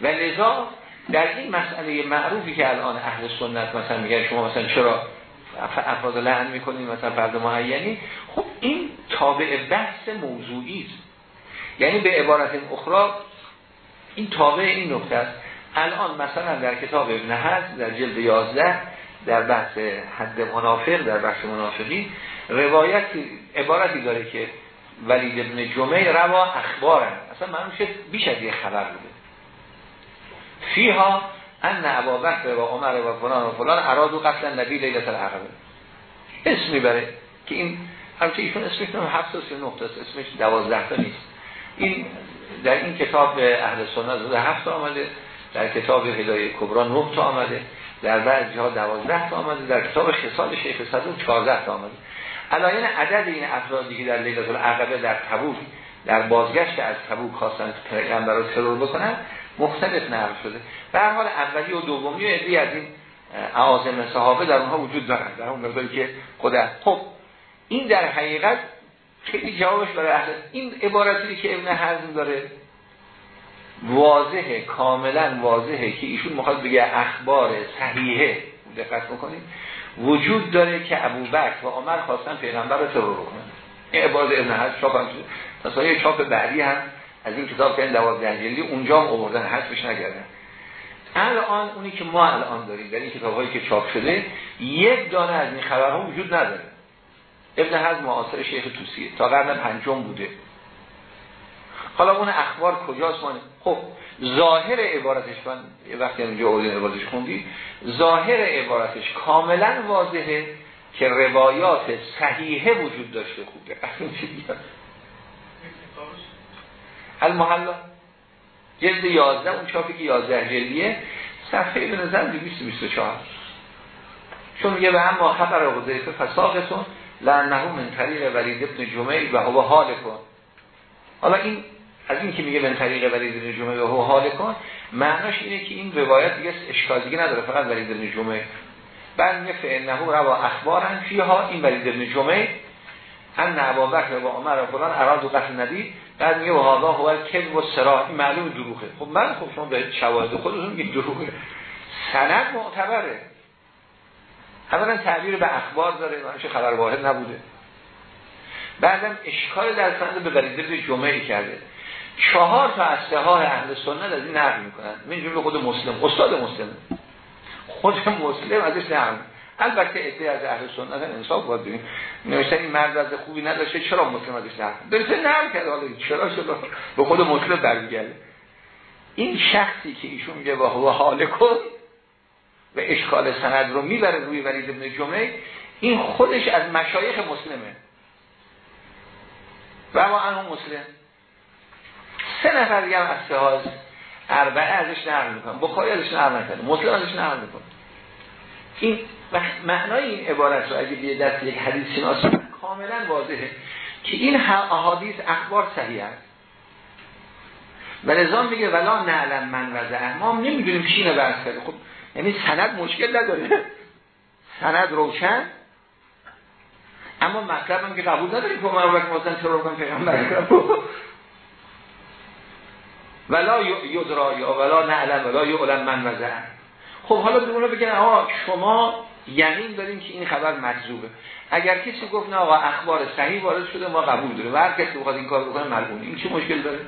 و لذا در این مسئله معروفی که الان اهل سنت مثلا میگن شما مثلا چرا افراد لعن می‌کنید مثلا فرد معینی؟ خب این تابع بحث موضوعی است. یعنی به عبارت اخرى این تابع این نکته است. الان مثلا در کتاب ابن حزم در جلد 11 در بحث حد منافق در بحث منافقی روایتی عبارتی داره که ولید ابن جمعه روا اخبارن. اصلا معلوم شد بیش از یه خبر بوده. فیها ان ابا بکر و عمر و فلان و فلان اراد و قتل نبی لیلت العقبه. اسم می‌بره که این همچه ایشون اسمش هفت و نقطه اسمش دوازده تا نیست. این در این کتاب اهل سنت زده هفت آمده در کتاب هدایه کبرا نه تا آمده در بعضی ها دوازده تا آمده در کتاب خصال شیخ صدوق چهارده تا آمده. علایین عدد این افرادی که در لیلت العقبه در تبوک در بازگشت از تبوک خواستن پیغمبر رو ترور بکنن مختلف نقل شده. به حال اولی و دومی و ادی از این اعاظم صحابه در اونها وجود دارن. در اون مقداری که خود خب این در حقیقت خیلی جوابش برای اهل این عبارتی که ابن حزم داره واضحه کاملا واضحه که ایشون می‌خواد بگه اخبار صحیحه. دقت می‌کنید وجود داره که ابوبکر و عمر خواستن پیغمبر رو ترور کنن. این عبارت ابن حزم چاپ هم شد چاپ بعدی هم از این کتاب که این دوازده جلدی اونجا هم آوردن حذفش نکردن. الان اونی که ما الان داریم در این کتاب هایی که چاپ شده یک دانه از این خبرها وجود نداره. ابن حزم معاصر شیخ توسیه تا قرن پنجم بوده. حالا اون اخبار کجاست؟ مانه خب ظاهر عبارتش من وقتی اینجا اولین عبارتش خوندی ظاهر عبارتش کاملا واضحه که روایات صحیحه وجود داشته خوبه. المحلا جلد 11 اون چاپی که 11 جلدیه. صفحه به نظر 224 چون میگه به اما خبر حذیفه فساقتون. لعنه من طریق ولید ابن جمعی و هو حال کن حالا این از این که میگه من طریق ولید ابن جمعی و هو حال کن معناش اینه که این روایت دیگه اشکال دیگه نداره فقط ولید ابن جمعی بعد میگه فانه روا اخبارن فیها این ولید ابن جمعی ان ابا و عمر و فلان اراد و قتل نبی بعد میگه هذا هو کذب و سرا این معلوم دروغه. خب من خب شما به شواهد خودتون میگید دروغه. سند معتبره. اولا تعبیر به اخبار داره چه خبر واحد نبوده. بعدم اشکال در سند به بریده جمعه کرده. چهار تا از اهل سنت از این نقل می‌کنن. من جمله خود مسلم. استاد مسلم. خود مسلم ازش نقل البته ایده از اهل سنت انصاف باید ببین نوشتن این مرد از خوبی نداشته چرا مسلم ازش نه بلکه نقل کرده حالا چرا شده به خود مسلم برمیگرده. این شخصی که ایشون میگه با حال کن و اشکال سند رو می‌بره روی ولید ابن جمعه این خودش از مشایخ مسلمه. و ما انو مسلم. سه نفر دیگه هم از سهاز اربعه ازش نقل می‌کنم بخاری ازش نقل نکنه مسلم ازش نقل می‌کنه. این معنای این عبارت رو اگه بیه دست یک حدیث شناس کاملا واضحه که این احادیث اخبار صحیح است. و نظام میگه ولا نعلم من و ما نمی‌دونیم چی اینو برس کرده. خب یعنی سند مشکل نداره. سند روشن. اما مطلب هم که قبول نداری که عمر بکر مثلا چرا بکن پیغمبر. ولا یدرا یا ولا نعلم ولا یعلم من و خب حالا به اونا بگن شما یقین داریم که این خبر مجذوبه اگر کسی گفت نه آقا اخبار صحیح وارد شده ما قبول داریم. و هر کسی بخواد این کار بکنه ملعون این چه مشکل داره؟